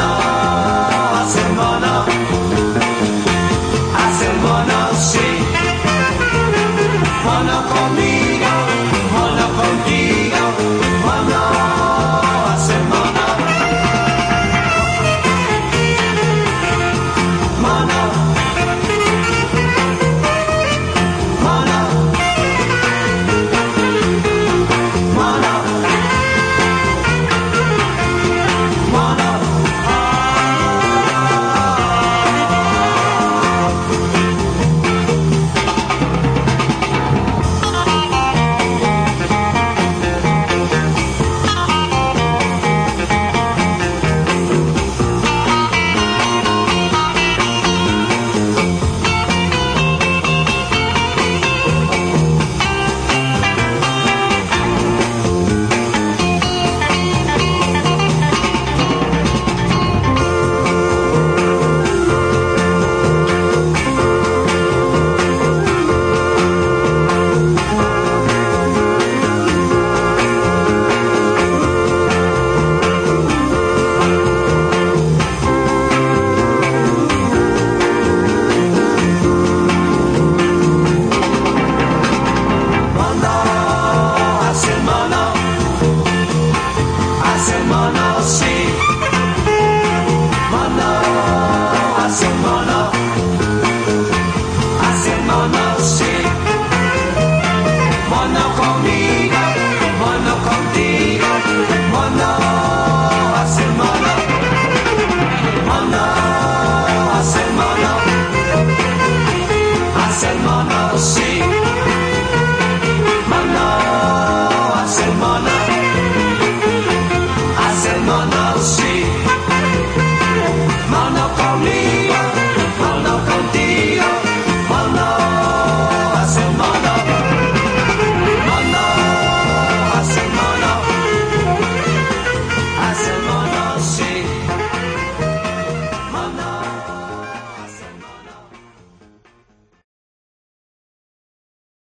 oh